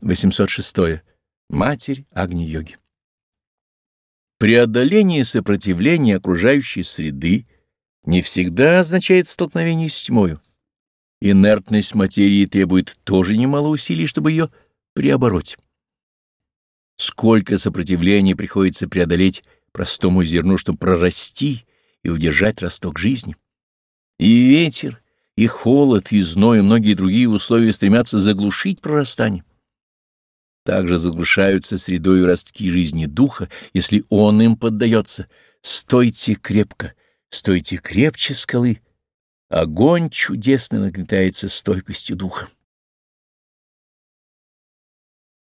806. Матерь Агни-йоги. Преодоление сопротивления окружающей среды не всегда означает столкновение с тьмою. Инертность материи требует тоже немало усилий, чтобы ее преобороть. Сколько сопротивления приходится преодолеть простому зерну, чтобы прорасти и удержать росток жизни. И ветер, и холод, и зной, и многие другие условия стремятся заглушить прорастание. Также заглушаются средой ростки жизни духа, если он им поддается. Стойте крепко, стойте крепче скалы. Огонь чудесно нагнетается стойкостью духа.